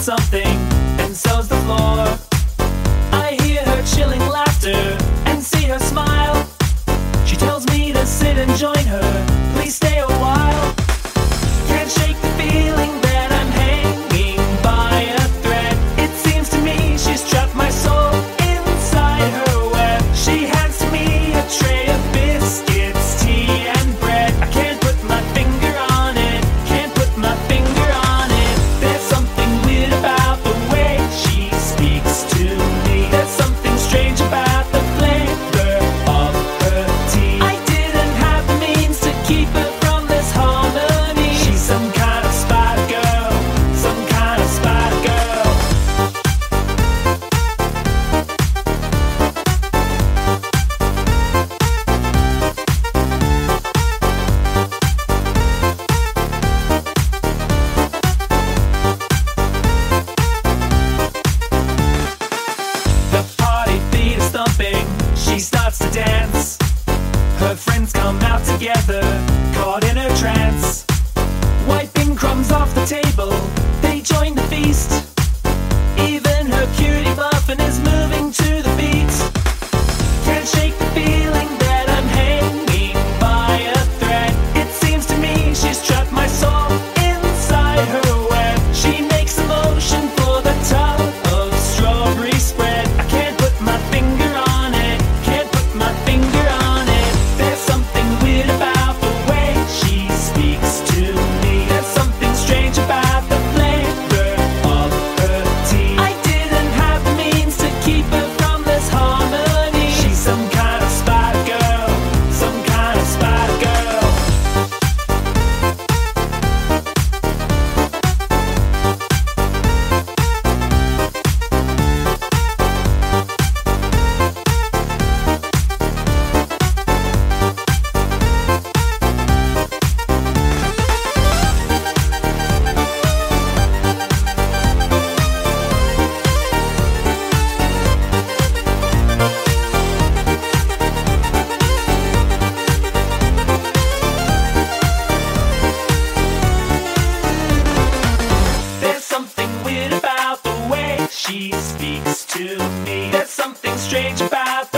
something, and so's the floor. I hear her chilling laughter and see her smile. She tells me to sit and join her. come out together, caught in a trance. Wiping crumbs off the table, they join the feast. she speaks to me. There's something strange about